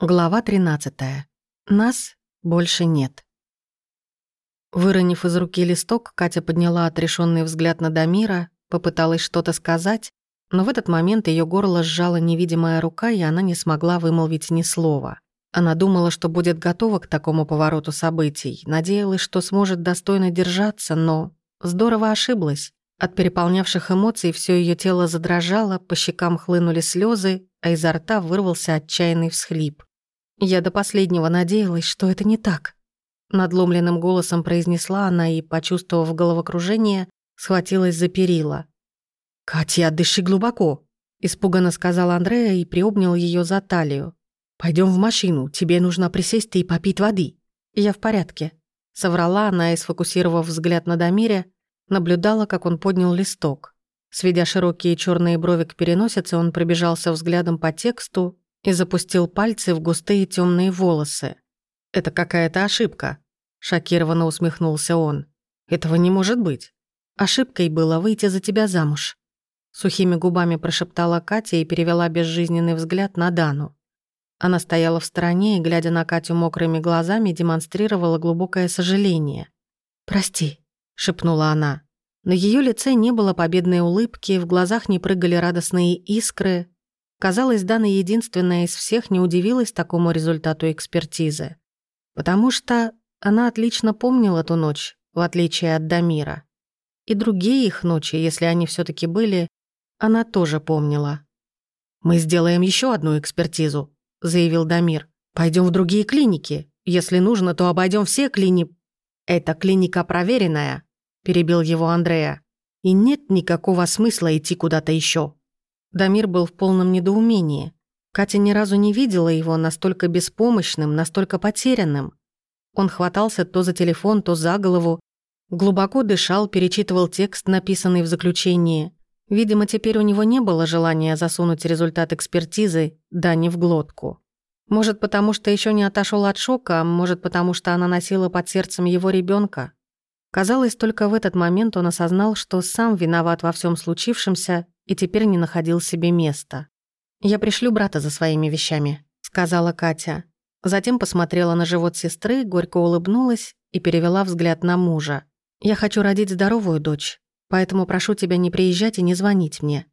Глава 13. Нас больше нет. Выронив из руки листок, Катя подняла отрешенный взгляд на Дамира, попыталась что-то сказать, но в этот момент ее горло сжала невидимая рука, и она не смогла вымолвить ни слова. Она думала, что будет готова к такому повороту событий, надеялась, что сможет достойно держаться, но здорово ошиблась. От переполнявших эмоций все ее тело задрожало, по щекам хлынули слезы, а изо рта вырвался отчаянный всхлип. Я до последнего надеялась, что это не так. Надломленным голосом произнесла она и, почувствовав головокружение, схватилась за перила. «Катя, дыши глубоко», — испуганно сказал Андрея и приобнял ее за талию. Пойдем в машину, тебе нужно присесть и попить воды». «Я в порядке», — соврала она и, сфокусировав взгляд на Дамире, наблюдала, как он поднял листок. Сведя широкие черные брови к переносице, он пробежался взглядом по тексту и запустил пальцы в густые темные волосы. «Это какая-то ошибка», — шокированно усмехнулся он. «Этого не может быть. Ошибкой было выйти за тебя замуж». Сухими губами прошептала Катя и перевела безжизненный взгляд на Дану. Она стояла в стороне и, глядя на Катю мокрыми глазами, демонстрировала глубокое сожаление. «Прости», — шепнула она. На ее лице не было победной улыбки, в глазах не прыгали радостные искры. Казалось, Дана единственная из всех не удивилась такому результату экспертизы. Потому что она отлично помнила ту ночь, в отличие от Дамира. И другие их ночи, если они все таки были, она тоже помнила. «Мы сделаем еще одну экспертизу», — заявил Дамир. Пойдем в другие клиники. Если нужно, то обойдем все клини...» «Это клиника проверенная», перебил его Андрея. «И нет никакого смысла идти куда-то еще. Дамир был в полном недоумении. Катя ни разу не видела его настолько беспомощным, настолько потерянным. Он хватался то за телефон, то за голову, глубоко дышал, перечитывал текст, написанный в заключении. Видимо, теперь у него не было желания засунуть результат экспертизы Дани в глотку. Может, потому что еще не отошел от шока, а может, потому что она носила под сердцем его ребенка. Казалось, только в этот момент он осознал, что сам виноват во всем случившемся и теперь не находил себе места. «Я пришлю брата за своими вещами», — сказала Катя. Затем посмотрела на живот сестры, горько улыбнулась и перевела взгляд на мужа. «Я хочу родить здоровую дочь, поэтому прошу тебя не приезжать и не звонить мне.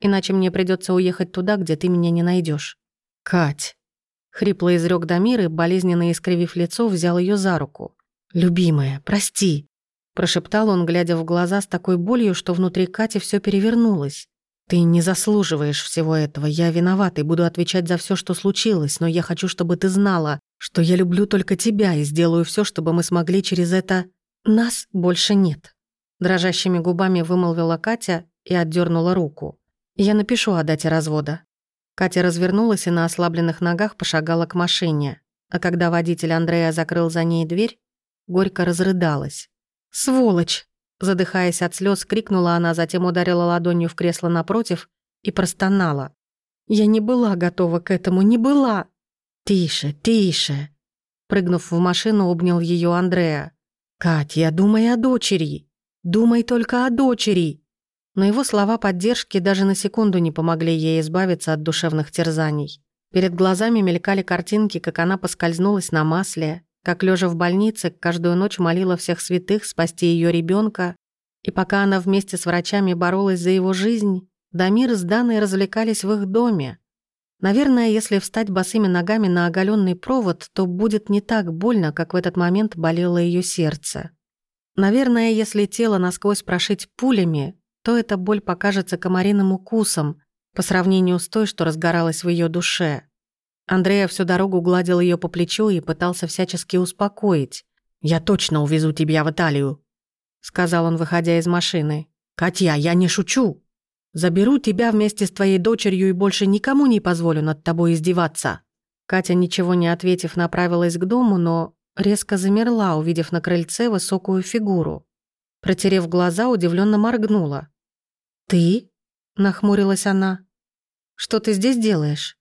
Иначе мне придется уехать туда, где ты меня не найдешь. «Кать!» — хрипло изрёк Дамир и, болезненно искривив лицо, взял ее за руку. «Любимая, прости!» Прошептал он, глядя в глаза с такой болью, что внутри Кати все перевернулось. «Ты не заслуживаешь всего этого. Я виноват и буду отвечать за все, что случилось, но я хочу, чтобы ты знала, что я люблю только тебя и сделаю все, чтобы мы смогли через это... Нас больше нет». Дрожащими губами вымолвила Катя и отдернула руку. «Я напишу о дате развода». Катя развернулась и на ослабленных ногах пошагала к машине. А когда водитель Андрея закрыл за ней дверь, горько разрыдалась. «Сволочь!» Задыхаясь от слез, крикнула она, затем ударила ладонью в кресло напротив и простонала. «Я не была готова к этому, не была!» «Тише, тише!» Прыгнув в машину, обнял ее Андреа. «Катя, думай о дочери! Думай только о дочери!» Но его слова поддержки даже на секунду не помогли ей избавиться от душевных терзаний. Перед глазами мелькали картинки, как она поскользнулась на масле, как лежа в больнице каждую ночь молила всех святых спасти ее ребенка, и пока она вместе с врачами боролась за его жизнь, Дамир с Даной развлекались в их доме. Наверное, если встать босыми ногами на оголенный провод, то будет не так больно, как в этот момент болело ее сердце. Наверное, если тело насквозь прошить пулями, то эта боль покажется комариным укусом по сравнению с той, что разгоралась в ее душе. Андрея всю дорогу гладил ее по плечу и пытался всячески успокоить. «Я точно увезу тебя в Италию», — сказал он, выходя из машины. «Катя, я не шучу. Заберу тебя вместе с твоей дочерью и больше никому не позволю над тобой издеваться». Катя, ничего не ответив, направилась к дому, но резко замерла, увидев на крыльце высокую фигуру. Протерев глаза, удивленно моргнула. «Ты?» — нахмурилась она. «Что ты здесь делаешь?»